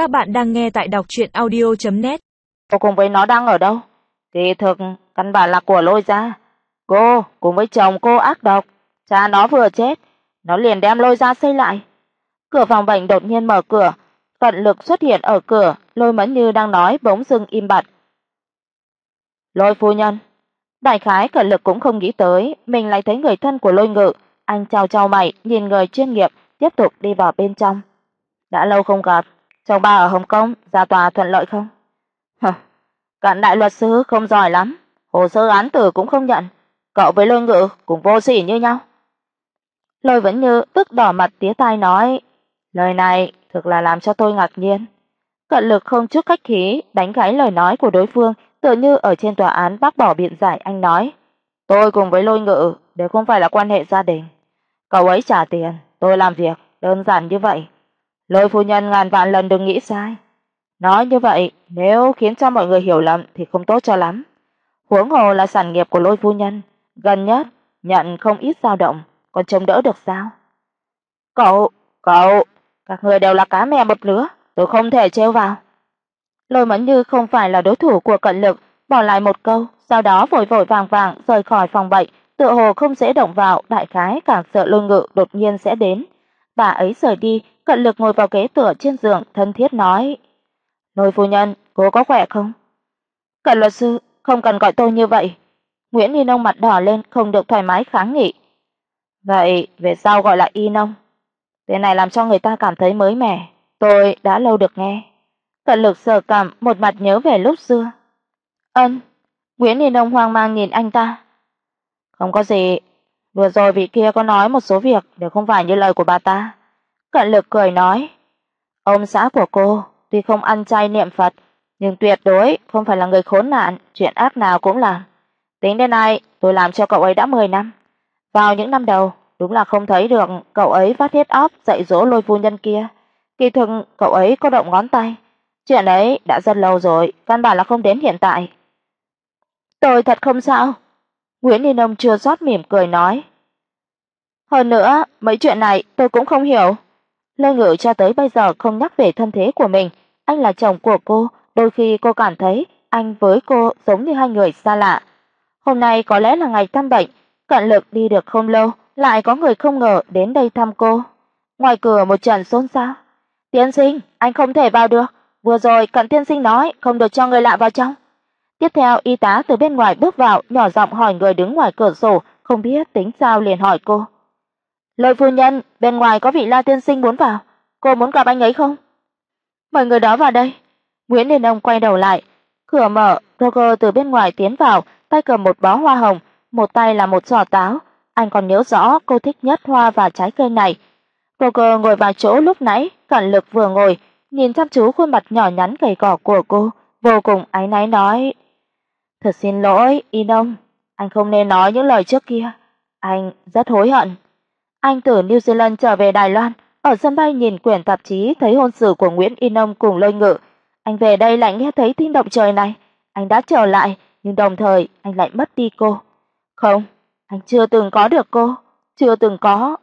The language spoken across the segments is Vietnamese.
Các bạn đang nghe tại đọc audio net Cô cùng với nó đang ở đâu? Kỳ thực căn bản là của Lôi gia. Cô cùng với chồng cô ác độc, cha nó vừa chết, nó liền đem Lôi gia xây lại. Cửa phòng bệnh đột nhiên mở cửa, Cận Lực xuất hiện ở cửa, Lôi Mẫn Như đang nói bỗng dưng im bặt. "Lôi phu nhân." Đại khái Cận Lực cũng không nghĩ tới, mình lại thấy người thân của Lôi Ngự, anh chau chau mày, nhìn người chuyên nghiệp, tiếp tục đi vào bên trong. "Đã lâu không gặp, chồng bà ở Hồng Kông, ra tòa thuận lợi không?" "Hừ, cận đại luật sư không giỏi lắm, hồ sơ án tử cũng không nhận, cậu với Lôi Ngự cũng vô sỉ như nhau." Lôi vẫn như tức đỏ mặt tía tai nói, lời này thực là làm cho tôi ngạc nhiên. Cận Lực không chút khách khí đánh gãy lời nói của đối phương, tựa như ở trên tòa án bác bỏ biện giải anh nói, tôi cùng với Lôi Ngự đều không phải là quan hệ gia đình. Cậu ấy trả tiền, tôi làm việc, đơn giản như vậy. Lôi phu nhân ngàn vạn lần đừng nghĩ sai. Nói như vậy, nếu khiến cho mọi người hiểu lầm thì không tốt cho lắm. Huống hồ là sản nghiệp của Lôi phu nhân, gần nhất nhận không ít dao động, còn chống đỡ được sao? Cậu, cậu, các người đều là cá mè một lứa, tôi không thể trêu vào. Lôi Mẫn Như không phải là đối thủ của Cận Lực, bỏ lại một câu, sau đó vội vội vàng vàng rời khỏi phòng bệnh, tựa hồ không dễ động vào, đại khái càng sợ Lôi Ngự đột nhiên sẽ đến. Bà ấy rời đi, Cận Lực ngồi vào ghế tựa trên giường, thân thiết nói: "Lôi phu nhân, cô có khỏe không?" "Cận luật sư, không cần gọi tôi như vậy." Nguyễn Y Nông mặt đỏ lên, không được thoải mái kháng nghị. "Vậy về sau gọi là Y Nông." Tên này làm cho người ta cảm thấy mới mẻ, tôi đã lâu được nghe. Cận Lực sờ cảm, một mặt nhớ về lúc xưa. "Ân." Nguyễn Y Nông hoang mang nhìn anh ta. "Không có gì, vừa rồi vị kia có nói một số việc đều không phải như lời của bà ta." Cận Lực cười nói, "Ông xã của cô tuy không ăn chay niệm Phật, nhưng tuyệt đối không phải là người khốn nạn, chuyện ác nào cũng làm. Tính đến nay, tôi làm cho cậu ấy đã 10 năm. Vào những năm đầu, đúng là không thấy được cậu ấy phát hết óc dạy dỗ Lôi phu nhân kia. Kỳ thực cậu ấy có động ngón tay, chuyện ấy đã rất lâu rồi, căn bản là không đến hiện tại." "Tôi thật không sao." Nguyễn Ninh Nông chưa rót mỉm cười nói. "Hơn nữa, mấy chuyện này tôi cũng không hiểu." Lê Ngự cho tới bây giờ không nhắc về thân thế của mình, anh là chồng của cô, đôi khi cô cảm thấy anh với cô giống như hai người xa lạ. Hôm nay có lẽ là ngày thăm bệnh, Cận Lực đi được không lâu, lại có người không ngờ đến đây thăm cô. Ngoài cửa một trận xôn xao. "Tiên sinh, anh không thể vào được, vừa rồi Cận tiên sinh nói không được cho người lạ vào trong." Tiếp theo y tá từ bên ngoài bước vào, nhỏ giọng hỏi người đứng ngoài cửa sổ, không biết tính sao liền hỏi cô. "Lôi phu nhân, bên ngoài có vị La tiên sinh muốn vào, cô muốn gặp anh ấy không?" "Mời người đó vào đây." Nguyễn Liên Ông quay đầu lại, cửa mở, Roger từ bên ngoài tiến vào, tay cầm một bó hoa hồng, một tay là một giỏ táo, anh còn nhớ rõ cô thích nhất hoa và trái cây này. Roger ngồi vào chỗ lúc nãy, Cẩn Lực vừa ngồi, nhìn chăm chú khuôn mặt nhỏ nhắn gầy gò của cô, vô cùng áy náy nói: "Thật xin lỗi, Inon, anh không nên nói những lời trước kia, anh rất hối hận." Anh từ New Zealand trở về Đài Loan, ở sân bay nhìn quyển tạp chí thấy hôn sự của Nguyễn Y Nông cùng Lôi Ngự, anh về đây lại nghe thấy tin động trời này, anh đã trở lại, nhưng đồng thời anh lại mất đi cô. Không, anh chưa từng có được cô, chưa từng có.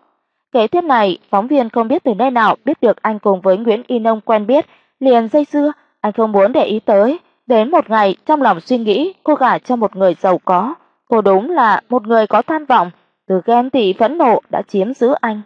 Kế tiếp này, phóng viên không biết từ nơi nào biết được anh cùng với Nguyễn Y Nông quen biết, liền dây dưa, anh không muốn để ý tới. Đến một ngày, trong lòng suy nghĩ, cô gả cho một người giàu có, cô đúng là một người có tham vọng, từ ghen tị phẫn nộ đã chiếm giữ anh.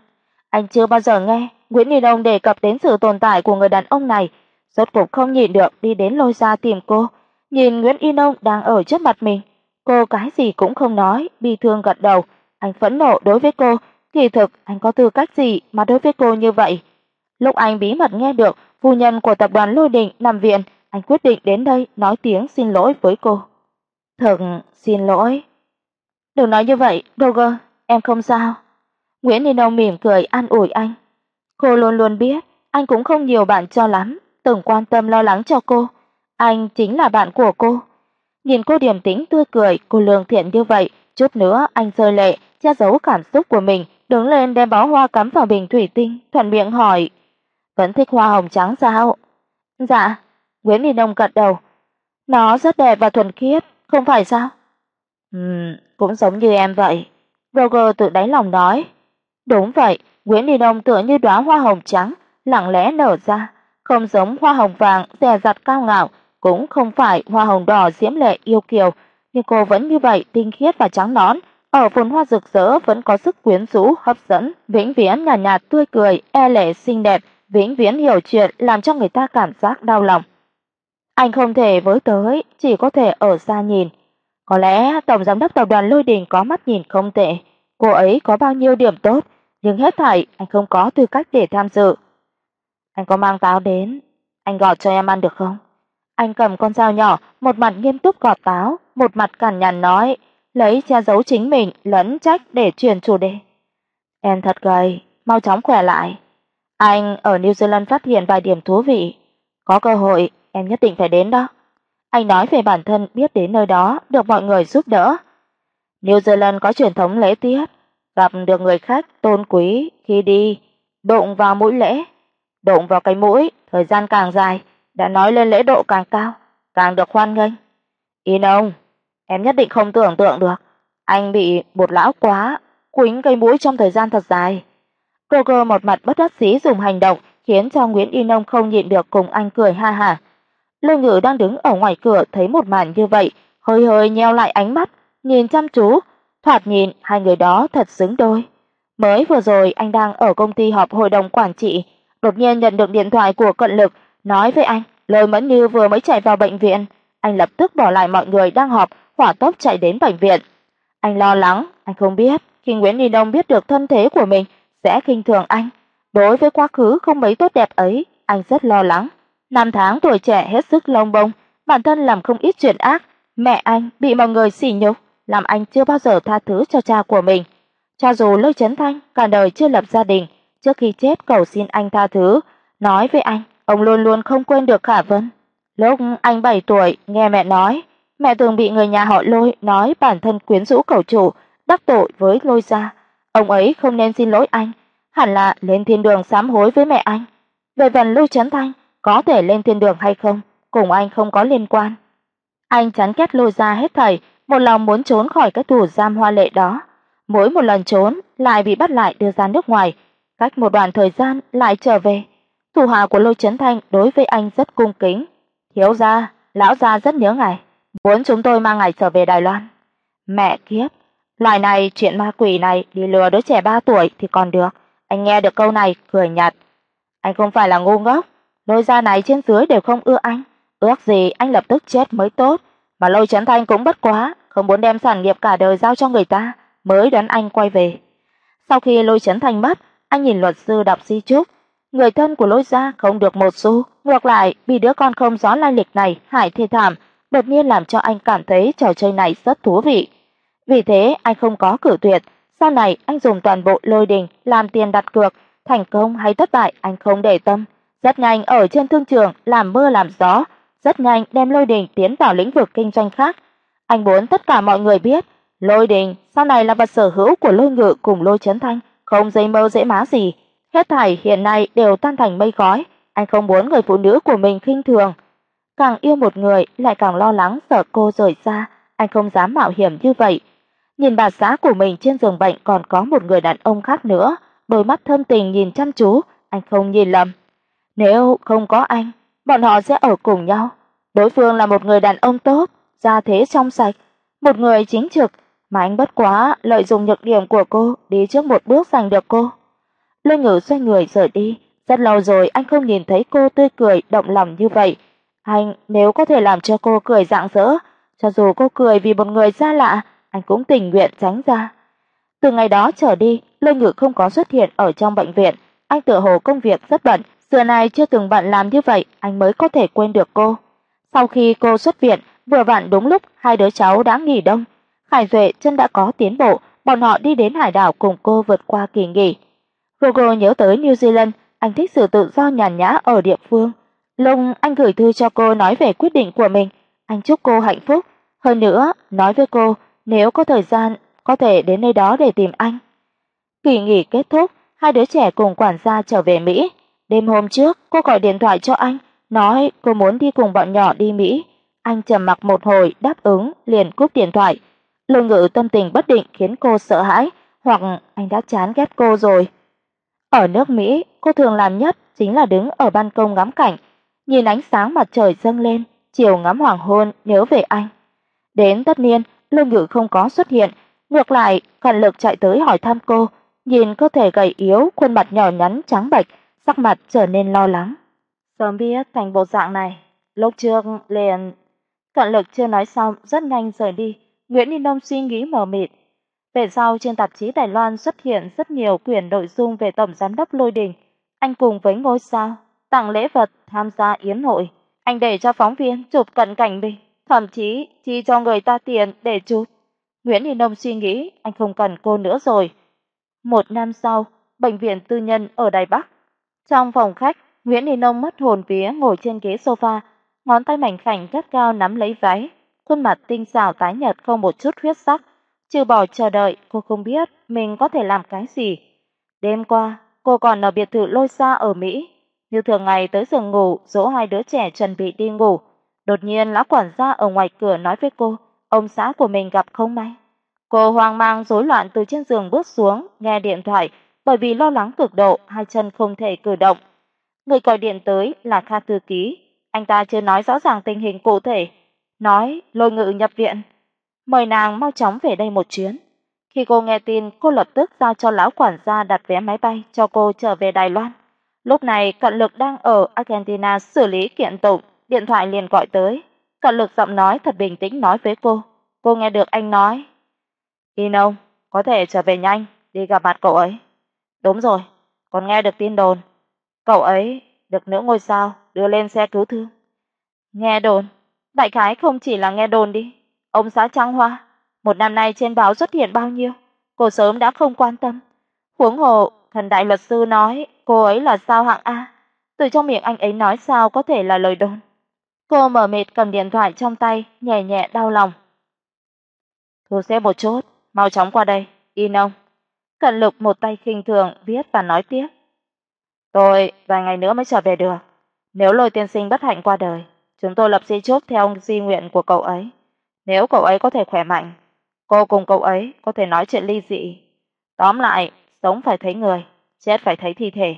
Anh chưa bao giờ nghe Nguyễn Y Đông đề cập đến sự tồn tại của người đàn ông này, rốt cuộc không nhịn được đi đến lôi ra tìm cô, nhìn Nguyễn Y Nông đang ở trước mặt mình, cô cái gì cũng không nói, bi thương gật đầu, anh phẫn nộ đối với cô, kỳ thực anh có tư cách gì mà đối với cô như vậy? Lúc anh bí mật nghe được phu nhân của tập đoàn Lôi Đình nằm viện, anh quyết định đến đây nói tiếng xin lỗi với cô. "Thật xin lỗi." "Đừng nói như vậy, Roger, em không sao." Nguyễn Ninh Nông mỉm cười an ủi anh. Cô luôn luôn biết, anh cũng không nhiều bạn cho lắm, từng quan tâm lo lắng cho cô, anh chính là bạn của cô. Nhìn cô điềm tĩnh tươi cười, cô lương thiện như vậy, chút nữa anh rơi lệ, che giấu cảm xúc của mình, đứng lên đem bó hoa cắm vào bình thủy tinh, thuận miệng hỏi: "Vẫn thích hoa hồng trắng sao?" "Dạ." Nguyễn Ni Nông gật đầu. "Nó rất đẹp và thuần khiết, không phải sao?" "Ừm, cũng giống như em vậy." Roger tự đáy lòng nói. Đúng vậy, Nguyễn Ni Nông tựa như đóa hoa hồng trắng, lặng lẽ nở ra, không giống hoa hồng vàng dè dặt cao ngạo, cũng không phải hoa hồng đỏ diễm lệ yêu kiều, nhưng cô vẫn như vậy tinh khiết và trắng nõn, ở phồn hoa rực rỡ vẫn có sức quyến rũ hấp dẫn, vĩnh viễn nhàn nhạt, nhạt tươi cười, e lệ xinh đẹp, vĩnh viễn hiểu chuyện làm cho người ta cảm giác đau lòng. Anh không thể với tới, chỉ có thể ở xa nhìn. Có lẽ tổng giám đốc tập đoàn Lôi Đình có mắt nhìn không tệ, cô ấy có bao nhiêu điểm tốt, nhưng hết thảy anh không có tư cách để tham dự. Anh có mang táo đến, anh gọt cho em ăn được không? Anh cầm con dao nhỏ, một mặt nghiêm túc gọt táo, một mặt cằn nhằn nói, lấy che giấu chính mình lẫn trách để chuyển chủ đề. Em thật gầy, mau chóng khỏe lại. Anh ở New Zealand phát hiện vài điểm thú vị, có cơ hội em nhất định phải đến đó. Anh nói về bản thân biết đến nơi đó được mọi người giúp đỡ. New Zealand có truyền thống lễ tiết, gặp được người khách tôn quý khi đi, đụng vào mũi lễ, đụng vào cái mũi, thời gian càng dài, đã nói lên lễ độ càng cao, càng được hoan nghênh. In ông, em nhất định không tưởng tượng được, anh bị bột lão quá quýnh cây mũi trong thời gian thật dài. Roger một mặt bất đắc dĩ dùng hành động khiến cho Nguyễn Y Nông không nhịn được cùng anh cười ha hả. Lôi Ngự đang đứng ở ngoài cửa thấy một màn như vậy, hơi hơi nheo lại ánh mắt, nhìn chăm chú, thoạt nhìn hai người đó thật xứng đôi. Mới vừa rồi anh đang ở công ty họp hội đồng quản trị, đột nhiên nhận được điện thoại của Cận Lực, nói với anh, Lôi Mẫn Như vừa mới chạy vào bệnh viện, anh lập tức bỏ lại mọi người đang họp, hỏa tốc chạy đến bệnh viện. Anh lo lắng, anh không biết khi Nguyễn Ninh Đông biết được thân thế của mình sẽ khinh thường anh. Đối với quá khứ không mấy tốt đẹp ấy, anh rất lo lắng. Năm tháng tuổi trẻ hết sức lông bông, bản thân làm không ít chuyện ác, mẹ anh bị mọi người sỉ nhục, làm anh chưa bao giờ tha thứ cho cha của mình. Cho dù Lôi Chấn Thanh cả đời chưa lập gia đình, trước khi chết cầu xin anh tha thứ, nói với anh, ông luôn luôn không quên được Khả Vân. Lúc anh 7 tuổi, nghe mẹ nói, mẹ từng bị người nhà họ Lôi nói bản thân quyến rũ cầu chủ, đắc tội với Lôi gia. Ông ấy không nên xin lỗi anh, hẳn là lên thiên đường sám hối với mẹ anh. Về phần lôi Chấn Thanh, có thể lên thiên đường hay không, cùng anh không có liên quan. Anh chán ghét Lôi ra hết thảy, một lòng muốn trốn khỏi cái tù giam hoa lệ đó. Mỗi một lần trốn lại bị bắt lại đưa ra nước ngoài, cách một đoạn thời gian lại trở về. Thủ hạ của Lôi Chấn Thanh đối với anh rất cung kính. "Thiếu gia, lão gia rất nhớ ngài, muốn chúng tôi mang ngài trở về Đài Loan." Mẹ kiếp, loại này chuyện ma quỷ này đi lừa đứa trẻ 3 tuổi thì còn được. Anh nghe được câu này cười nhạt. Anh không phải là ngu ngốc, Lôi gia này trên dưới đều không ưa anh, ước gì anh lập tức chết mới tốt, mà Lôi Chấn Thanh cũng bất quá, không muốn đem sản nghiệp cả đời giao cho người ta, mới đón anh quay về. Sau khi Lôi Chấn Thanh mất, anh nhìn luật sư đọc di chúc, người thân của Lôi gia không được một xu, ngược lại vì đứa con không rõ lai lịch này hại thê thảm, đột nhiên làm cho anh cảm thấy trò chơi này rất thú vị. Vì thế anh không có cử tuyệt, sau này anh dùng toàn bộ Lôi Đình làm tiền đặt cược, thành công hay thất bại anh không để tâm, rất nhanh ở trên thương trường làm mưa làm gió, rất nhanh đem Lôi Đình tiến vào lĩnh vực kinh doanh khác. Anh muốn tất cả mọi người biết, Lôi Đình sau này là vật sở hữu của Lôi Ngự cùng Lôi Chấn Thanh, không dây mơ dễ má gì, hết thảy hiện nay đều tan thành mây khói, anh không muốn người phụ nữ của mình khinh thường. Càng yêu một người lại càng lo lắng sợ cô rời xa, anh không dám mạo hiểm như vậy. Nhìn bà xã của mình trên giường bệnh còn có một người đàn ông khác nữa, đôi mắt thâm tình nhìn chăm chú, anh không nhìn lầm. Nếu không có anh, bọn họ sẽ ở cùng nhau. Đối phương là một người đàn ông tốt, gia thế trong sạch, một người chính trực, mà anh bất quá lợi dụng nhược điểm của cô đi trước một bước giành được cô. Lôi Ngự xoay người rời đi, rất lâu rồi anh không nhìn thấy cô tươi cười động lòng như vậy. Anh nếu có thể làm cho cô cười rạng rỡ, cho dù cô cười vì một người xa lạ, anh cũng tình nguyện tránh ra. Từ ngày đó trở đi, Lôi Ngự không có xuất hiện ở trong bệnh viện, anh tựa hồ công việc rất bận, xưa nay chưa từng bận làm như vậy, anh mới có thể quên được cô. Sau khi cô xuất viện, vừa vặn đúng lúc hai đứa cháu đã nghỉ đông, Khải Duệ chân đã có tiến bộ, bọn họ đi đến hải đảo cùng cô vượt qua kỳ nghỉ. Google nhớ tới New Zealand, anh thích sự tự do nhàn nhã ở địa phương. Lúc anh gửi thư cho cô nói về quyết định của mình, anh chúc cô hạnh phúc, hơn nữa nói với cô nếu có thời gian có thể đến nơi đó để tìm anh. Kỳ nghỉ kết thúc, hai đứa trẻ cùng quản gia trở về Mỹ. Đêm hôm trước, cô gọi điện thoại cho anh, nói cô muốn đi cùng bọn nhỏ đi Mỹ. Anh trầm mặc một hồi đáp ứng, liền cúp điện thoại. Lôi Ngự tâm tình bất định khiến cô sợ hãi, hoặc anh đã chán ghét cô rồi. Ở nước Mỹ, cô thường làm nhất chính là đứng ở ban công ngắm cảnh, nhìn ánh sáng mặt trời dâng lên, chiều ngắm hoàng hôn nhớ về anh. Đến tất niên, Lương Ngự không có xuất hiện, ngược lại, Cận Lực chạy tới hỏi thăm cô, nhìn cơ thể gầy yếu, khuôn mặt nhỏ nhắn trắng bệch, sắc mặt trở nên lo lắng. Sớm biết thành bộ dạng này, lúc trước liền Cận Lực chưa nói xong, rất nhanh rời đi. Nguyễn Ninh Đông suy nghĩ mờ mịt. Về sau trên tạp chí Đài Loan xuất hiện rất nhiều quyển nội dung về tổng giám đốc Lôi Đình, anh cùng với ngôi sao tặng lễ vật tham gia yến hội, anh để cho phóng viên chụp cận cảnh mình, thậm chí chi cho người ta tiền để chụp. Nguyễn Ninh Đông suy nghĩ, anh không cần cô nữa rồi. Một năm sau, bệnh viện tư nhân ở Đài Bắc. Trong phòng khách, Nguyễn Ninh nông mất hồn vía ngồi trên ghế sofa, ngón tay mảnh khảnh gắt gao nắm lấy váy, khuôn mặt tinh xảo tái nhợt không một chút huyết sắc, trừ bỏ chờ đợi, cô không biết mình có thể làm cái gì. Đêm qua, cô còn ở biệt thự Lôi Sa ở Mỹ, như thường ngày tới giường ngủ dỗ hai đứa trẻ chuẩn bị đi ngủ. Đột nhiên lão quản gia ở ngoài cửa nói với cô, ông xã của mình gặp không may. Cô hoang mang rối loạn từ trên giường bước xuống, nghe điện thoại, bởi vì lo lắng cực độ, hai chân không thể cử động. Người gọi điện tới là Kha thư ký, anh ta chưa nói rõ ràng tình hình cụ thể, nói Lôi Ngự nhập viện, mời nàng mau chóng về đây một chuyến. Khi cô nghe tin, cô lập tức giao cho lão quản gia đặt vé máy bay cho cô trở về Đài Loan. Lúc này Cận Lực đang ở Argentina xử lý kiện tụng, điện thoại liền gọi tới. Cận Lực giọng nói thật bình tĩnh nói với cô. Cô nghe được anh nói, "Ino, có thể trở về nhanh, đi gặp mặt cậu ấy." "Đúng rồi, còn nghe được tin đồn, cậu ấy được nữ ngôi sao đưa lên xe cứu thương." Nghe đồn, đại khái không chỉ là nghe đồn đi. Ông xã Trăng Hoa, một năm nay trên báo xuất hiện bao nhiêu, cô sớm đã không quan tâm. Huống hồ, thần đại luật sư nói cô ấy là sao hạng A, từ trong miệng anh ấy nói sao có thể là lời đồn. Cô mở mệt cầm điện thoại trong tay, nhẹ nhẹ đau lòng. Thu xếp một chút, mau chóng qua đây, in ông. Cận Lực một tay khinh thường viết và nói tiếp. Tôi vài ngày nữa mới trở về được. Nếu Lôi tiên sinh bất hạnh qua đời, chúng tôi lập di chúc theo di nguyện của cậu ấy. Nếu cậu ấy có thể khỏe mạnh, cô cùng cậu ấy có thể nói chuyện ly dị. Tóm lại, sống phải thấy người, chết phải thấy thi thể.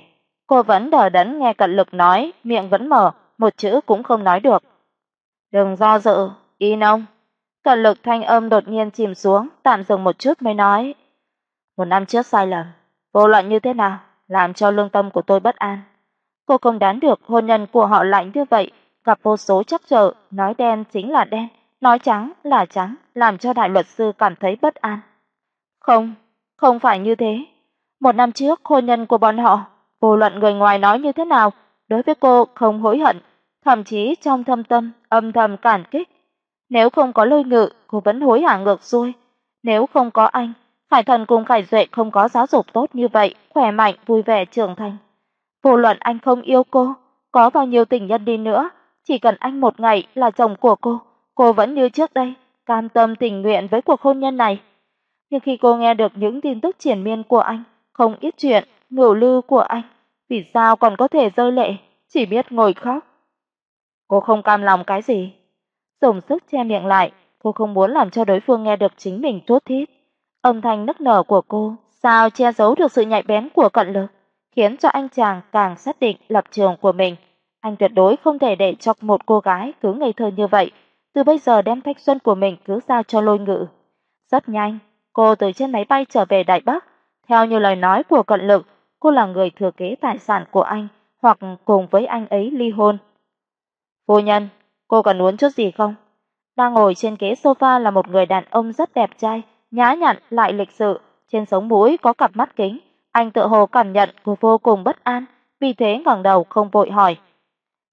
Cô vẫn đờ đẫn nghe Cận Lực nói, miệng vẫn mở, một chữ cũng không nói được. "Đừng do dự, Y Nông." Cận Lực thanh âm đột nhiên chìm xuống, tạm dừng một chút mới nói, "Một năm trước sai lầm, vô luận như thế nào, làm cho lương tâm của tôi bất an. Cô không đoán được hôn nhân của họ lạnh như vậy, gặp vô số trắc trở, nói đen chính là đen, nói trắng là trắng, làm cho đại luật sư cảm thấy bất an." "Không, không phải như thế. Một năm trước hôn nhân của bọn họ, vô luận người ngoài nói như thế nào, đối với cô không hối hận, thậm chí trong thâm tâm âm thầm cảm kích. Nếu không có Lôi Ngự, cô vẫn hối hả ngược xuôi, nếu không có anh, Khải Thần cùng Khải Duệ không có giáo dục tốt như vậy, khỏe mạnh, vui vẻ trưởng thành. Vô luận anh không yêu cô, có bao nhiêu tình nhân đi nữa, chỉ cần anh một ngày là chồng của cô, cô vẫn như trước đây, cam tâm tình nguyện với cuộc hôn nhân này. Nhưng khi cô nghe được những tin tức triển miên của anh, không ít chuyện, ngửu lư của anh, vì sao còn có thể rơi lệ, chỉ biết ngồi khóc. Cô không cam lòng cái gì? Dùng sức che miệng lại, cô không muốn làm cho đối phương nghe được chính mình thốt thít. Âm thanh nức nở của cô sao che giấu được sự nhạy bén của cận lực, khiến cho anh chàng càng xác định lập trường của mình. Anh tuyệt đối không thể để cho một cô gái cứ ngây thơ như vậy, từ bây giờ đem thanh xuân của mình cứ giao cho Lôi Ngự. Rất nhanh, cô từ trên máy bay trở về Đại Bắc, theo như lời nói của Cận Lực, cô là người thừa kế tài sản của anh hoặc cùng với anh ấy ly hôn. "Phu nhân, cô cần uống chút gì không?" Đang ngồi trên ghế sofa là một người đàn ông rất đẹp trai, nhã nhặn lại lịch sự, trên sống mũi có cặp mắt kính, anh tự hồ cảm nhận cô vô cùng bất an, vì thế ngẩng đầu không vội hỏi.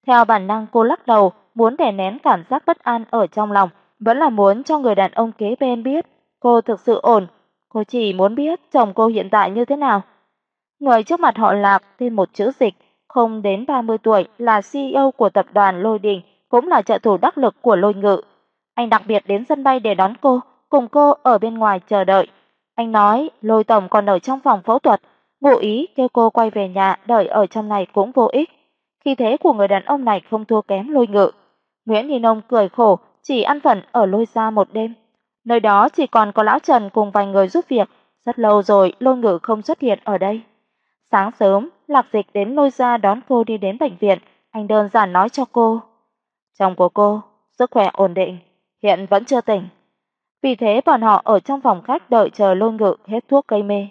Theo bản năng cô lắc đầu, muốn đè nén cảm giác bất an ở trong lòng, vẫn là muốn cho người đàn ông kế bên biết cô thực sự ổn, cô chỉ muốn biết chồng cô hiện tại như thế nào. Người trước mặt họ Lạc tên một chữ Dịch, không đến 30 tuổi, là CEO của tập đoàn Lôi Đình, cũng là trợ thủ đắc lực của Lôi Ngự. Anh đặc biệt đến sân bay để đón cô, cùng cô ở bên ngoài chờ đợi. Anh nói Lôi tổng còn ở trong phòng phẫu thuật, ngụ ý kêu cô quay về nhà đợi ở trong này cũng vô ích. Khi thế của người đàn ông này không thua kém Lôi Ngự. Nguyễn Ni Nông cười khổ, chỉ ăn phần ở Lôi gia một đêm. Nơi đó chỉ còn có lão Trần cùng vài người giúp việc, rất lâu rồi Lôi Ngự không xuất hiện ở đây. Sáng sớm, Lạc Dịch đến lôi gia đón cô đi đến bệnh viện, anh đơn giản nói cho cô. Chồng của cô, sức khỏe ổn định, hiện vẫn chưa tỉnh. Vì thế bọn họ ở trong phòng khách đợi chờ Lôi Ngự hết thuốc gây mê.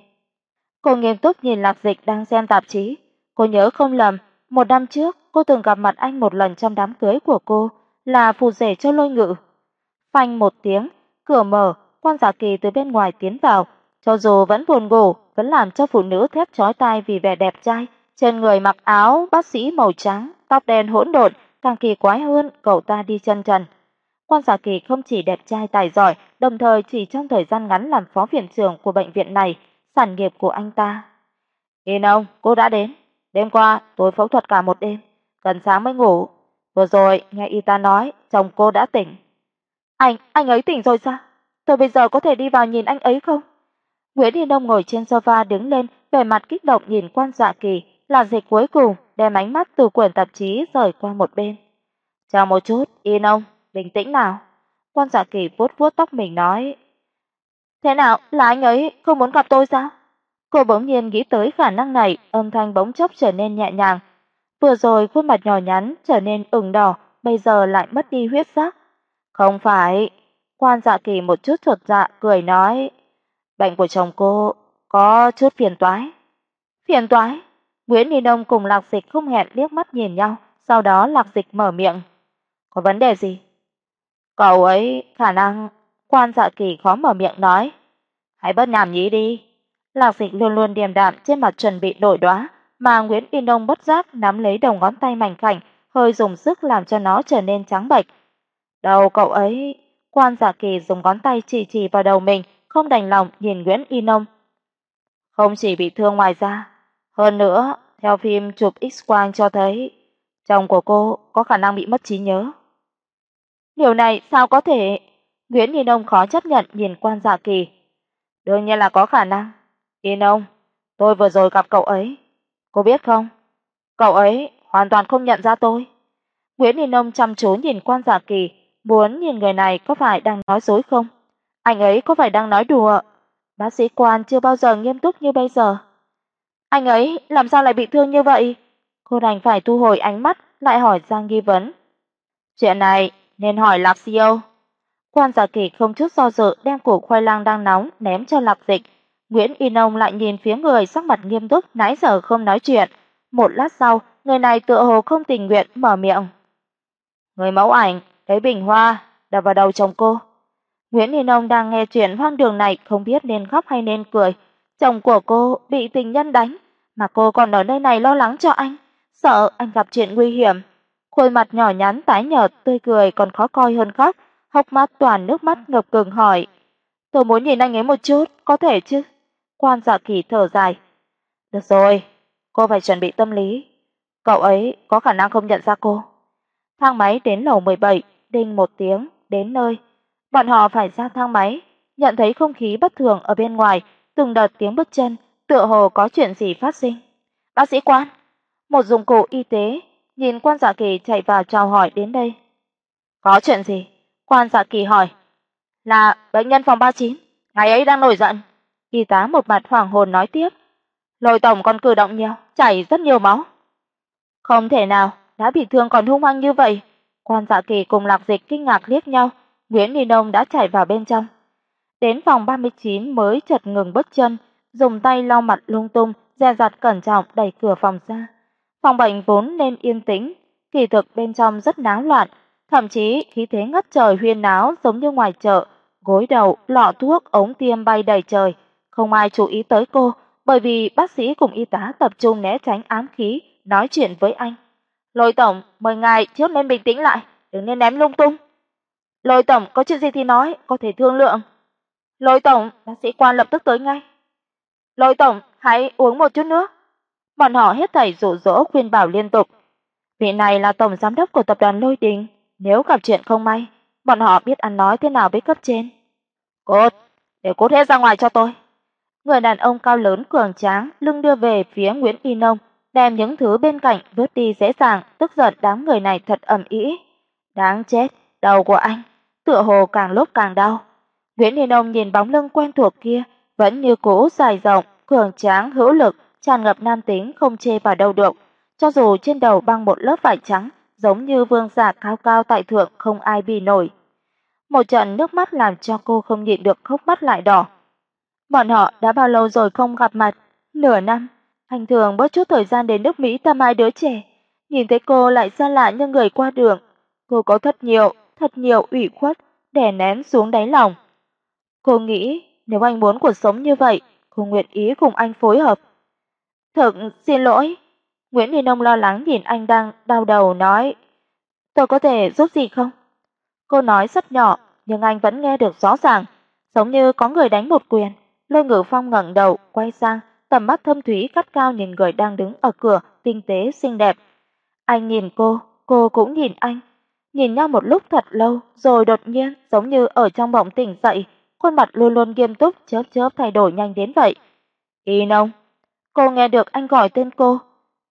Cô nghiêm túc nhìn Lạc Dịch đang xem tạp chí, cô nhớ không lầm, một năm trước cô từng gặp mặt anh một lần trong đám cưới của cô, là phù rể cho Lôi Ngự. Phanh một tiếng, cửa mở, quan giả kỳ từ bên ngoài tiến vào, cho dù vẫn buồn ngủ, vẫn làm cho phụ nữ thét chói tai vì vẻ đẹp trai, trên người mặc áo bác sĩ màu trắng, tóc đen hỗn độn, càng kỳ quái hơn, cậu ta đi chân trần. Quan Giả Kỳ không chỉ đẹp trai tài giỏi, đồng thời chỉ trong thời gian ngắn làm phó viện trưởng của bệnh viện này, sản nghiệp của anh ta. "Yên ông, cô đã đến. Đêm qua tôi phẫu thuật cả một đêm, gần sáng mới ngủ. Vừa rồi nghe y tá nói chồng cô đã tỉnh." "Anh, anh ấy tỉnh rồi sao? Tôi bây giờ có thể đi vào nhìn anh ấy không?" Nguyễn Yên Đông ngồi trên sofa đứng lên, vẻ mặt kích động nhìn Quan Dạ Kỳ, là dịch cuối cùng đem ánh mắt từ quyển tạp chí rời qua một bên. "Chờ một chút, Yên Ông, bình tĩnh nào." Quan Dạ Kỳ vuốt vuốt tóc mình nói. "Thế nào, là anh ấy không muốn gặp tôi sao?" Cô bỗng nhiên nghĩ tới khả năng này, âm thanh bỗng chốc trở nên nhẹ nhàng. Vừa rồi khuôn mặt nhỏ nhắn trở nên ửng đỏ, bây giờ lại mất đi huyết sắc. "Không phải." Quan Dạ Kỳ một chút chột dạ cười nói, "Bệnh của chồng cô có chút phiền toái." "Phiền toái?" Nguyễn Ni Đông cùng Lạc Dịch không hẹn liếc mắt nhìn nhau, sau đó Lạc Dịch mở miệng. "Có vấn đề gì?" "Cậu ấy khả năng..." Quan Dạ Kỳ khó mở miệng nói. "Hãy bớt nhảm nhí đi." Lạc Dịch luôn luôn điềm đạm trên mặt chuẩn bị đổi đóa, mà Nguyễn yên Đông bất giác nắm lấy đầu ngón tay mảnh khảnh, hơi dùng sức làm cho nó trở nên trắng bệch. Đầu cậu ấy, Quan Dạ Kỳ dùng ngón tay chỉ chỉ vào đầu mình, không đành lòng nhìn Nguyễn Y Nông. Không chỉ bị thương ngoài da, hơn nữa, theo phim chụp X-quang cho thấy, chồng của cô có khả năng bị mất trí nhớ. Điều này sao có thể? Nguyễn Nhiên Ông khó chấp nhận nhìn Quan Dạ Kỳ. Đương nhiên là có khả năng. Y ông, tôi vừa rồi gặp cậu ấy, cô biết không? Cậu ấy hoàn toàn không nhận ra tôi. Nguyễn Nhiên Ông chăm chú nhìn Quan Dạ Kỳ, muốn nhìn người này có phải đang nói dối không? Anh ấy có phải đang nói đùa? Bác sĩ Quan chưa bao giờ nghiêm túc như bây giờ. Anh ấy làm sao lại bị thương như vậy? Cô đành phải thu hồi ánh mắt, lại hỏi Giang nghi vấn. Chuyện này nên hỏi Lạc Siêu. Quan Giả Kỳ không chút do dự đem củ khoai lang đang nóng ném cho Lạc Dịch. Nguyễn Y Nông lại nhìn phía người sắc mặt nghiêm túc nãy giờ không nói chuyện. Một lát sau, người này tựa hồ không tình nguyện mở miệng. Người mẫu ảnh lấy bình hoa đập vào đầu chồng cô. Nguyễn Y Nông đang nghe chuyện hoang đường này không biết nên khóc hay nên cười. Chồng của cô bị tình nhân đánh, mà cô còn ở nơi này lo lắng cho anh, sợ anh gặp chuyện nguy hiểm. Khuôn mặt nhỏ nhắn tái nhợt, tươi cười còn khó coi hơn khóc, hốc mắt toàn nước mắt ngập ngừng hỏi: "Tôi muốn nhìn anh ấy một chút, có thể chứ?" Quan Dạ Kỳ thở dài. "Được rồi, cô phải chuẩn bị tâm lý. Cậu ấy có khả năng không nhận ra cô." Thang máy đến lầu 17, đinh một tiếng, đến nơi. Bọn họ phải ra thang máy, nhận thấy không khí bất thường ở bên ngoài, từng đợt tiếng bước chân, tựa hồ có chuyện gì phát sinh. "Bác sĩ Quan." Một dụng cụ y tế, nhìn Quan Dạ Kỳ chạy vào chào hỏi đến đây. "Có chuyện gì?" Quan Dạ Kỳ hỏi. "Là bệnh nhân phòng 39, ngày ấy đang nổi giận." Y tá một mặt hoảng hồn nói tiếp. "Lôi tổng còn cử động nhiều, chảy rất nhiều máu." "Không thể nào, đã bị thương còn hung hăng như vậy." Quan Dạ Kỳ cùng Lạc Dịch kinh ngạc liếc nhau, Nguyễn Ni Nông đã chạy vào bên trong. Đến phòng 39 mới chợt ngừng bước chân, dùng tay lau mặt lung tung, dè dặt cẩn trọng đẩy cửa phòng ra. Phòng bệnh vốn nên yên tĩnh, kỳ thực bên trong rất náo loạn, thậm chí khí thế ngất trời huyên náo giống như ngoài chợ, gối đầu, lọ thuốc, ống tiêm bay đầy trời, không ai chú ý tới cô, bởi vì bác sĩ cùng y tá tập trung né tránh ám khí, nói chuyện với anh. "Lôi tổng, mời ngài trước nên bình tĩnh lại, đừng nên ném lung tung." "Lôi tổng, có chuyện gì thì nói, có thể thương lượng." "Lôi tổng, bác sĩ quan lập tức tới ngay." "Lôi tổng, hãy uống một chút nước." Bọn họ hết thảy dụ dỗ khuyên bảo liên tục. Vị này là tổng giám đốc của tập đoàn Lôi Đình, nếu gặp chuyện không may, bọn họ biết ăn nói thế nào với cấp trên. "Cút, để cút hết ra ngoài cho tôi." Người đàn ông cao lớn cường tráng, lưng đưa về phía Nguyễn Y Nông, đem những thứ bên cạnh vứt đi dễ dàng, tức giận đám người này thật ầm ĩ. Đáng chết, đầu của anh tựa hồ càng lúc càng đau. Nguyễn Y Nông nhìn bóng lưng quen thuộc kia, vẫn như cũ dài rộng, cường tráng hữu lực, tràn ngập nam tính không chê vào đâu được, cho dù trên đầu băng một lớp vải trắng, giống như vương giả cao cao tại thượng không ai bì nổi. Một trận nước mắt làm cho cô không nhịn được khóc mắt lại đỏ. Bọn họ đã bao lâu rồi không gặp mặt? Nửa năm. Anh thường bớt chút thời gian đến nước Mỹ thăm hai đứa trẻ, nhìn thấy cô lại xa lạ như người qua đường, cô có thật nhiều, thật nhiều ủy khuất đè nén xuống đáy lòng. Cô nghĩ nếu anh muốn cuộc sống như vậy, cô nguyện ý cùng anh phối hợp. "Thật xin lỗi." Nguyễn Đình Nông lo lắng nhìn anh đang đau đầu nói, "Tôi có thể giúp gì không?" Cô nói rất nhỏ, nhưng anh vẫn nghe được rõ ràng, giống như có người đánh một quyền. Lôi Ngự Phong ngẩng đầu, quay sang, tầm mắt thâm thúy cắt cao nhìn người đang đứng ở cửa, tinh tế xinh đẹp. Anh nhìn cô, cô cũng nhìn anh. Nhìn nhau một lúc thật lâu, rồi đột nhiên giống như ở trong mộng tỉnh dậy, khuôn mặt luôn luôn nghiêm túc chớp chớp thay đổi nhanh đến vậy. "Y Nông." Cô nghe được anh gọi tên cô.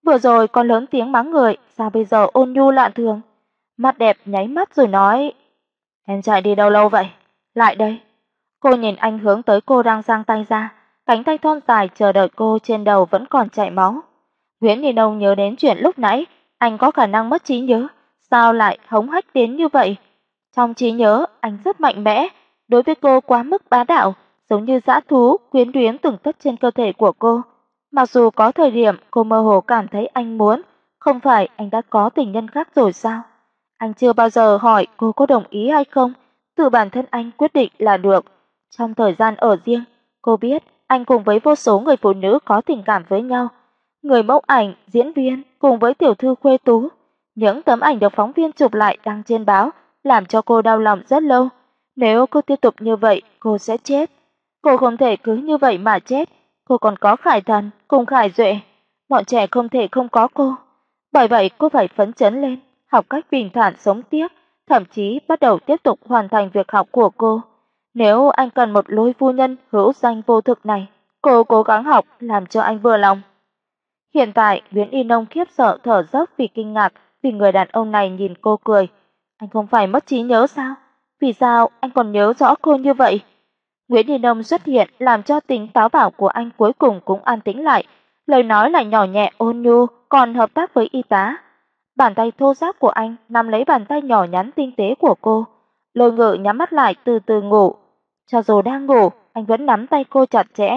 Vừa rồi còn lớn tiếng mắng người, sao bây giờ ôn nhu lạ thường. Mắt đẹp nháy mắt rồi nói: "Em chạy đi đâu lâu vậy? Lại đây." Cô nhìn anh hướng tới cô đang giang tay ra, cánh tay thon dài chờ đợi cô trên đầu vẫn còn chảy máu. Nguyễn Ni Đông nhớ đến chuyện lúc nãy, anh có khả năng mất trí nhớ, sao lại hống hách đến như vậy? Trong trí nhớ, anh rất mạnh mẽ, đối với cô quá mức bá đạo, giống như dã thú quyến luyến từng tấc trên cơ thể của cô. Mặc dù có thời điểm cô mơ hồ cảm thấy anh muốn, không phải anh đã có tình nhân khác rồi sao? Anh chưa bao giờ hỏi cô có đồng ý hay không, tự bản thân anh quyết định là được. Trong thời gian ở riêng, cô biết anh cùng với vô số người phụ nữ có tình cảm với nhau, người mẫu ảnh, diễn viên cùng với tiểu thư khuê tú, những tấm ảnh được phóng viên chụp lại đăng trên báo làm cho cô đau lòng rất lâu. Nếu cô tiếp tục như vậy, cô sẽ chết. Cô không thể cứ như vậy mà chết, cô còn có Khải Thần cùng Khải Duệ, bọn trẻ không thể không có cô. Bởi vậy cô phải phấn chấn lên, học cách bình thản sống tiếp, thậm chí bắt đầu tiếp tục hoàn thành việc học của cô. Nếu anh cần một lối phu nhân hữu danh vô thực này, cô cố gắng học làm cho anh vừa lòng. Hiện tại, Nguyễn Y Nông khiếp sợ thở dốc vì kinh ngạc vì người đàn ông này nhìn cô cười. Anh không phải mất trí nhớ sao? Vì sao anh còn nhớ rõ cô như vậy? Nguyễn Đình Nông xuất hiện làm cho tính táo bạo của anh cuối cùng cũng an tĩnh lại, lời nói lại nhỏ nhẹ ôn nhu, còn hợp tác với y tá. Bàn tay thô ráp của anh nắm lấy bàn tay nhỏ nhắn tinh tế của cô. Lôi Ngự nhắm mắt lại từ từ ngủ. Cho dù đang ngủ, anh vẫn nắm tay cô chặt chẽ,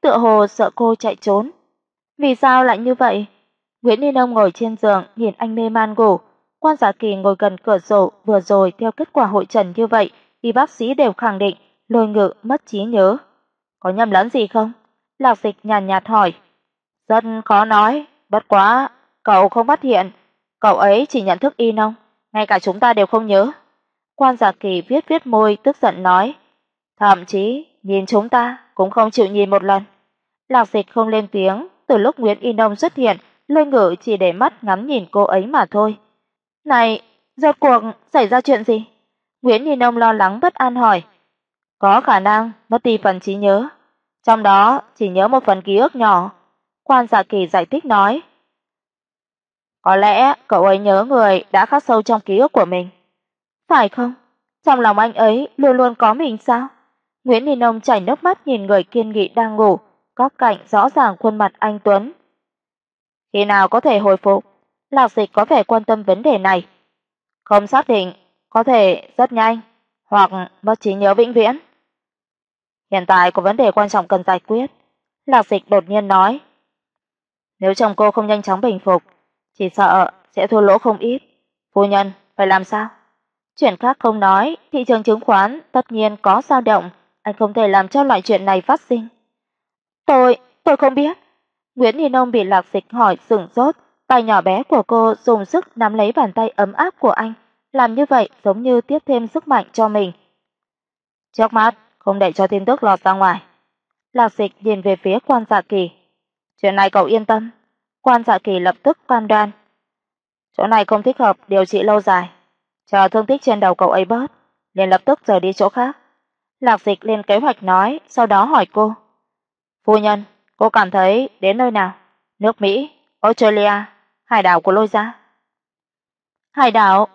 tựa hồ sợ cô chạy trốn. Vì sao lại như vậy? Nguyễn Đình Nông ngồi trên giường nhìn anh mê man ngủ, Quan Giả Kỳ ngồi gần cửa sổ, vừa rồi theo kết quả hội trần như vậy, y bác sĩ đều khẳng định Lôi Ngự mất trí nhớ. Có nhầm lẫn gì không? Lạc Dịch nhàn nhạt, nhạt hỏi. Rất khó nói, bất quá cậu không phát hiện, cậu ấy chỉ nhận thức y nông, ngay cả chúng ta đều không nhớ. Quan Giả Kỳ viết viết môi tức giận nói, thậm chí nhìn chúng ta cũng không chịu nhìn một lần. Lạc Dịch không lên tiếng, từ lúc Nguyễn Y Nông xuất hiện, Lôi Ngự chỉ để mắt ngắm nhìn cô ấy mà thôi. "Này, rốt cuộc xảy ra chuyện gì?" Nguyễn Y Nông lo lắng bất an hỏi. "Có khả năng mất đi phần trí nhớ, trong đó chỉ nhớ một phần ký ức nhỏ." Quan Dạ Kỳ giải thích nói. "Có lẽ cậu ấy nhớ người đã khắc sâu trong ký ức của mình." "Phải không? Trong lòng anh ấy luôn luôn có mình sao?" Nguyễn đình Nông chảy nước mắt nhìn người kiên nghị đang ngủ, góc cạnh rõ ràng khuôn mặt anh tuấn. Khi nào có thể hồi phục? Lạc Dịch có vẻ quan tâm vấn đề này. Không xác định, có thể rất nhanh hoặc mất trí nhớ vĩnh viễn. Hiện tại có vấn đề quan trọng cần giải quyết, Lạc Dịch đột nhiên nói. Nếu chồng cô không nhanh chóng bình phục, chỉ sợ sẽ thua lỗ không ít. Phu nhân, phải làm sao? Chuyện khác không nói, thị trường chứng khoán tất nhiên có dao động, anh không thể làm cho loại chuyện này phát sinh. Tôi, tôi không biết. Nguyễn Ni Nông bị Lạc Dịch hỏi sửng sốt, tay nhỏ bé của cô dùng sức nắm lấy bàn tay ấm áp của anh, làm như vậy giống như tiếp thêm sức mạnh cho mình. Trước mắt, không để cho tin tức lọt ra ngoài. Lạc Dịch nhìn về phía Quan Dạ Kỳ. "Chuyện này cậu yên tâm." Quan Dạ Kỳ lập tức cam đoan. "Chỗ này không thích hợp điều trị lâu dài, chờ thương tích trên đầu cậu ấy bớt, liền lập tức rời đi chỗ khác." Lạc Dịch lên kế hoạch nói, sau đó hỏi cô: "Phu nhân, cô cảm thấy đến nơi nào? Nước Mỹ, Australia, hải đảo của Lôi gia?" "Hải đảo?"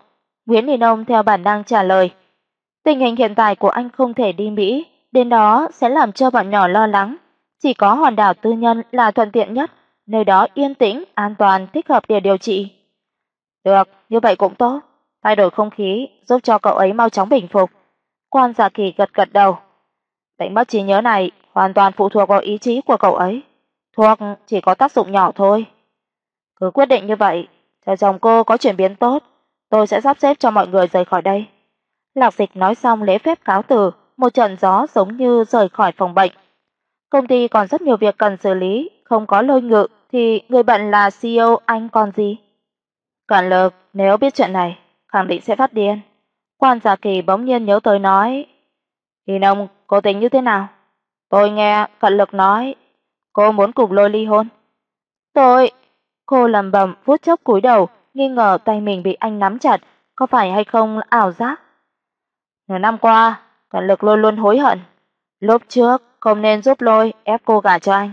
Nguyễn Đình Nông theo bản năng trả lời. Tình hình hiện tại của anh không thể đi Mỹ, đến đó sẽ làm cho bọn nhỏ lo lắng, chỉ có hòn đảo tư nhân là thuận tiện nhất, nơi đó yên tĩnh, an toàn, thích hợp để điều trị. Được, như vậy cũng tốt, thay đổi không khí giúp cho cậu ấy mau chóng bình phục. Quan giả Kỳ gật gật đầu. Bệnh mất trí nhớ này hoàn toàn phụ thuộc vào ý chí của cậu ấy. Thuốc chỉ có tác dụng nhỏ thôi. Cứ quyết định như vậy, chờ chồng cô có chuyển biến tốt, tôi sẽ sắp xếp cho mọi người rời khỏi đây. Lạc Dịch nói xong lễ phép cáo từ, một trận gió giống như rời khỏi phòng bệnh. Công ty còn rất nhiều việc cần xử lý, không có lôi ngự thì người bận là CEO anh còn gì. Cẩn Lực nếu biết chuyện này, khẳng định sẽ phát điên. Quan Gia Kỳ bỗng nhiên nhớ tới nói, "Kỳ Nông, cô tính như thế nào?" Tôi nghe Cận Lực nói, cô muốn cùng Lôi ly hôn. Tôi, cô lẩm bẩm vuốt chốc cúi đầu, nghi ngờ tay mình bị anh nắm chặt, có phải hay không ảo giác. Nửa năm qua, Cận Lực luôn luôn hối hận, lúc trước không nên giúp Lôi ép cô gả cho anh.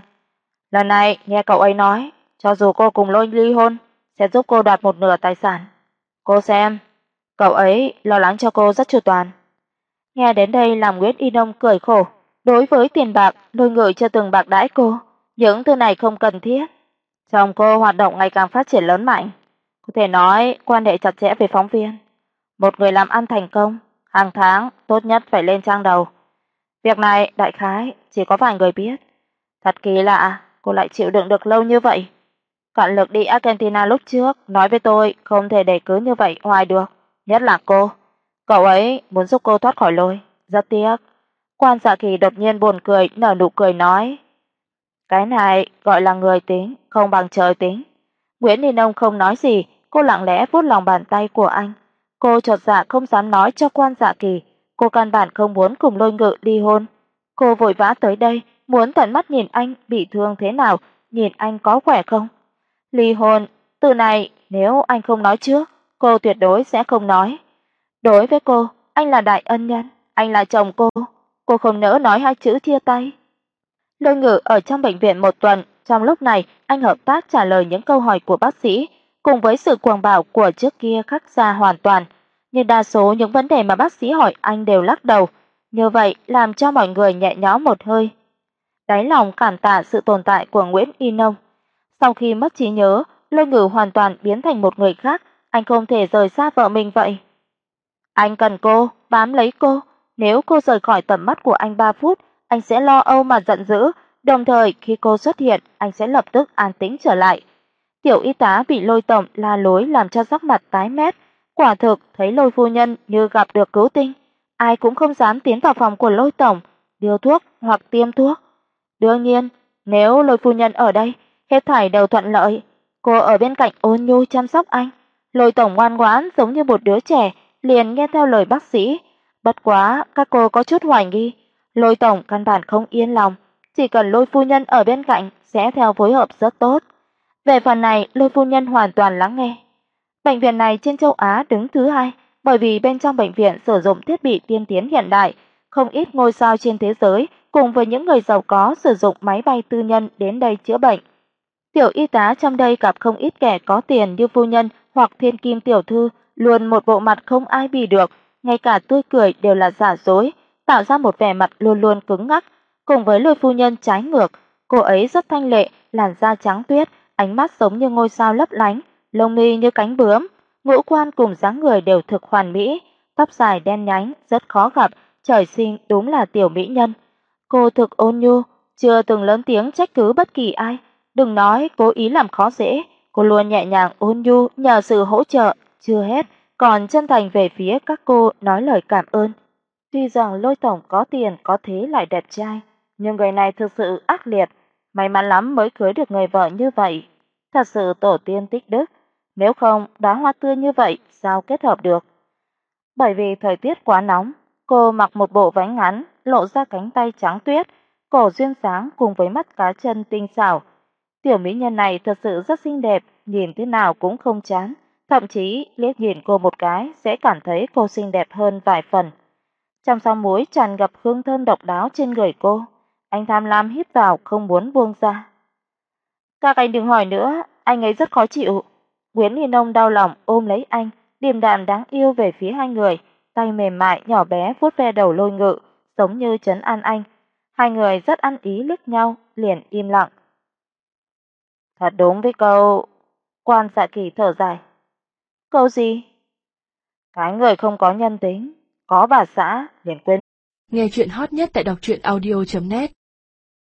Lần này nghe cậu ấy nói, cho dù cô cùng Lôi ly hôn, sẽ giúp cô đoạt một nửa tài sản. Cô xem, cậu ấy lo lắng cho cô rất chu toàn. Nghe đến đây làm Nguyễn Y Đông cười khổ, đối với tiền bạc, Lôi Ngự chưa từng bạc đãi cô, những thứ này không cần thiết. Chồng cô hoạt động ngày càng phát triển lớn mạnh, có thể nói quan hệ chặt chẽ với phóng viên. Một người làm ăn thành công, hàng tháng tốt nhất phải lên trang đầu. Việc này đại khái chỉ có vài người biết. Thật kỳ lạ, cô lại chịu đựng được lâu như vậy. Cận lực đi Argentina lúc trước nói với tôi không thể để cứ như vậy hoài được, nhất là cô. Cậu ấy muốn giúp cô thoát khỏi lôi, rất tiếc. Quan Dạ Kỳ đột nhiên buồn cười nở nụ cười nói: "Cái này gọi là người tính, không bằng trời tính." Nguyễn Ninh Nông không nói gì, cô lặng lẽ vuốt lòng bàn tay của anh. Cô chột dạ không dám nói cho Quan Dạ Kỳ, cô căn bản không muốn cùng Lôi Ngự ly hôn. Cô vội vã tới đây, muốn tận mắt nhìn anh bị thương thế nào, nhìn anh có khỏe không. Ly hôn, từ này nếu anh không nói trước, cô tuyệt đối sẽ không nói. Đối với cô, anh là đại ân nhân, anh là chồng cô, cô không nỡ nói hai chữ chia tay. Lôi Ngự ở trong bệnh viện một tuần, trong lúc này anh hợp tác trả lời những câu hỏi của bác sĩ, cùng với sự cuồng bạo của trước kia khác xa hoàn toàn, nhưng đa số những vấn đề mà bác sĩ hỏi anh đều lắc đầu, như vậy làm cho mọi người nhẹ nhõm một hơi. Đáy lòng cảm tạ sự tồn tại của Nguyễn Y Nông. Sau khi mất trí nhớ, Lôi Ngự hoàn toàn biến thành một người khác, anh không thể rời xa vợ mình vậy. Anh cần cô, bám lấy cô, nếu cô rời khỏi tầm mắt của anh 3 phút, anh sẽ lo âu mà giận dữ, đồng thời khi cô xuất hiện, anh sẽ lập tức an tĩnh trở lại. Tiểu y tá bị Lôi tổng la lối làm cho sắc mặt tái mét, quả thực thấy Lôi phu nhân như gặp được cứu tinh, ai cũng không dám tiến vào phòng của Lôi tổng, điều thuốc hoặc tiêm thuốc. Đương nhiên, nếu Lôi phu nhân ở đây, hết thảy đều thuận lợi, cô ở bên cạnh ôn nhu chăm sóc anh. Lôi tổng ngoan ngoãn giống như một đứa trẻ, liền nghe theo lời bác sĩ. Bất quá, các cô có chút hoài nghi, Lôi tổng căn bản không yên lòng, chỉ cần Lôi phu nhân ở bên cạnh sẽ theo phối hợp rất tốt. Về phần này, Lôi phu nhân hoàn toàn lắng nghe. Bệnh viện này trên châu Á đứng thứ hai, bởi vì bên trong bệnh viện sử dụng thiết bị tiên tiến hiện đại, không ít ngôi sao trên thế giới cùng với những người giàu có sử dụng máy bay tư nhân đến đây chữa bệnh. Tiểu y tá trong đây gặp không ít kẻ có tiền như phu nhân hoặc thiên kim tiểu thư, luôn một bộ mặt không ai bì được, ngay cả tươi cười đều là giả dối, tạo ra một vẻ mặt luôn luôn cứng ngắc, cùng với Lôi phu nhân trái ngược, cô ấy rất thanh lệ, làn da trắng tuyết, ánh mắt giống như ngôi sao lấp lánh, lông mi như cánh bướm, ngũ quan cùng dáng người đều thực hoàn mỹ, tóc dài đen nhánh, rất khó gặp, trời sinh đúng là tiểu mỹ nhân. Cô thực ôn nhu, chưa từng lớn tiếng trách cứ bất kỳ ai, đừng nói cố ý làm khó dễ, cô luôn nhẹ nhàng ôn nhu nhờ sự hỗ trợ, chưa hết còn chân thành về phía các cô nói lời cảm ơn. Tuy rằng Lôi tổng có tiền có thế lại đẹp trai, nhưng người này thực sự ác liệt, may mắn lắm mới cưới được người vợ như vậy. Thật sự tổ tiên tích đức, nếu không đóa hoa tươi như vậy sao kết hợp được. Bởi vì thời tiết quá nóng, cô mặc một bộ váy ngắn, lộ ra cánh tay trắng tuyết, cổ duyên dáng cùng với mắt cá chân tinh xảo. Tiểu mỹ nhân này thật sự rất xinh đẹp, nhìn thế nào cũng không chán, thậm chí liếc nhìn cô một cái sẽ cảm thấy cô xinh đẹp hơn vài phần. Trong sóng muối tràn ngập hương thơm độc đáo trên người cô, anh tham lam hít vào không muốn buông ra. Các anh đừng hỏi nữa, anh ấy rất khó chịu. Nguyễn Hiên Nông đau lòng ôm lấy anh, điềm đạm đáng yêu về phía hai người, tay mềm mại nhỏ bé vuốt ve đầu Lôi Ngự, giống như trấn an anh. Hai người rất ăn ý liếc nhau, liền im lặng. Thật đúng với câu Quan Dạ Kỳ thở dài. Câu gì? Cái người không có nhân tính, có bà xã liền quên. Nghe chuyện hot nhất tại đọc truyện audio net